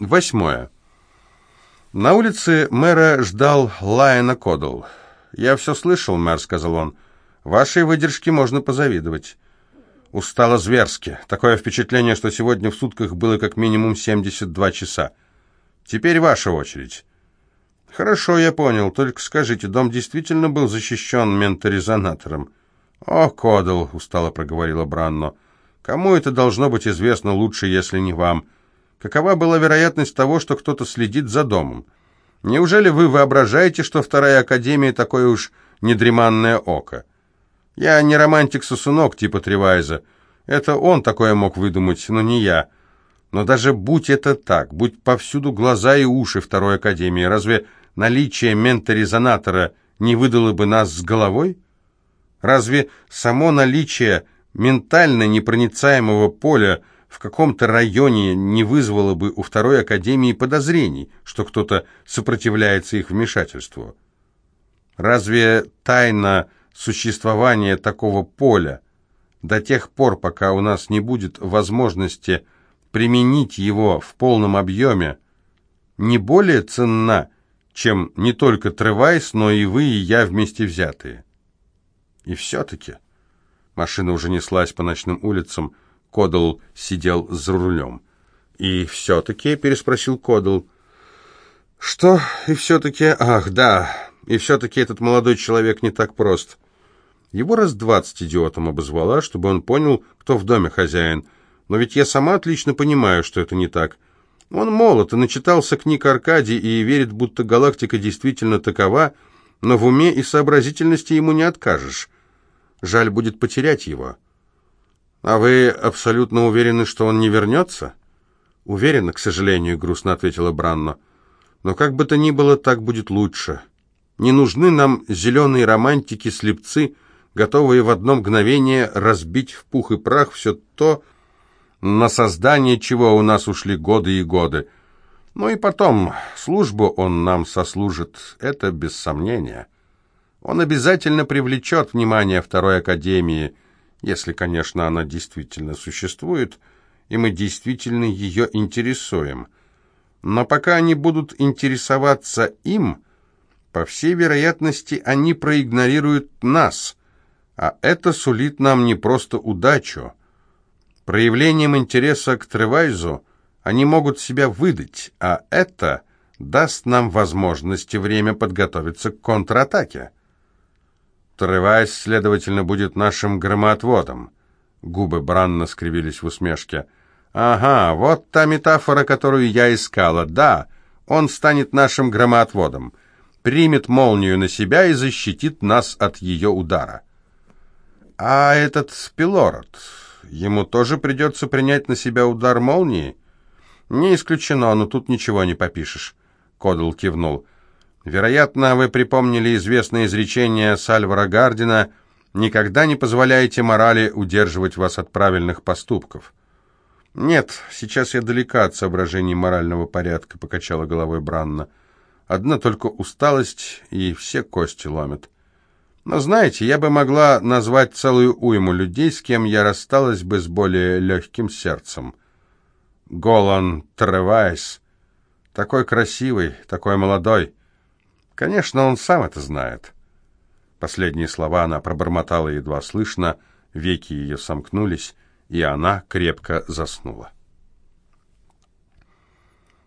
Восьмое. На улице мэра ждал Лайена Кодл. «Я все слышал, мэр», — сказал он. «Вашей выдержке можно позавидовать». Устало зверски. Такое впечатление, что сегодня в сутках было как минимум 72 часа. Теперь ваша очередь. Хорошо, я понял. Только скажите, дом действительно был защищен менторизонатором? О, Кодл, устало проговорила Бранно. Кому это должно быть известно лучше, если не вам? Какова была вероятность того, что кто-то следит за домом? Неужели вы воображаете, что вторая академия такое уж недреманное око? Я не романтик-сосунок типа Тревайза. Это он такое мог выдумать, но не я. Но даже будь это так, будь повсюду глаза и уши Второй Академии, разве наличие менторизонатора не выдало бы нас с головой? Разве само наличие ментально непроницаемого поля в каком-то районе не вызвало бы у Второй Академии подозрений, что кто-то сопротивляется их вмешательству? Разве тайна существование такого поля до тех пор, пока у нас не будет возможности применить его в полном объеме, не более ценна, чем не только Тревайс, но и вы, и я вместе взятые. И все-таки машина уже неслась по ночным улицам, Кодл сидел за рулем. «И все-таки?» — переспросил Кодл. «Что и все-таки? Ах, да, и все-таки этот молодой человек не так прост. Его раз двадцать идиотом обозвала, чтобы он понял, кто в доме хозяин. Но ведь я сама отлично понимаю, что это не так. Он молод и начитался книг Аркадий и верит, будто галактика действительно такова, но в уме и сообразительности ему не откажешь. Жаль будет потерять его. А вы абсолютно уверены, что он не вернется? Уверена, к сожалению, грустно ответила Бранно. Но как бы то ни было, так будет лучше. Не нужны нам зеленые романтики-слепцы, готовые в одно мгновение разбить в пух и прах все то, на создание чего у нас ушли годы и годы. Ну и потом, службу он нам сослужит, это без сомнения. Он обязательно привлечет внимание Второй Академии, если, конечно, она действительно существует, и мы действительно ее интересуем. Но пока они будут интересоваться им, по всей вероятности, они проигнорируют нас, а это сулит нам не просто удачу. Проявлением интереса к Тревайзу они могут себя выдать, а это даст нам возможность и время подготовиться к контратаке. Тревайз, следовательно, будет нашим громоотводом. Губы Бранна скривились в усмешке. «Ага, вот та метафора, которую я искала. Да, он станет нашим громоотводом примет молнию на себя и защитит нас от ее удара. А этот Пилород, ему тоже придется принять на себя удар молнии? Не исключено, но тут ничего не попишешь. Кодл кивнул. Вероятно, вы припомнили известное изречение Сальвара Гардина «Никогда не позволяйте морали удерживать вас от правильных поступков». «Нет, сейчас я далека от соображений морального порядка», — покачала головой Бранна. Одна только усталость, и все кости ломят. Но знаете, я бы могла назвать целую уйму людей, с кем я рассталась бы с более легким сердцем. Голан Тревайс, такой красивый, такой молодой. Конечно, он сам это знает. Последние слова она пробормотала едва слышно, веки ее сомкнулись, и она крепко заснула.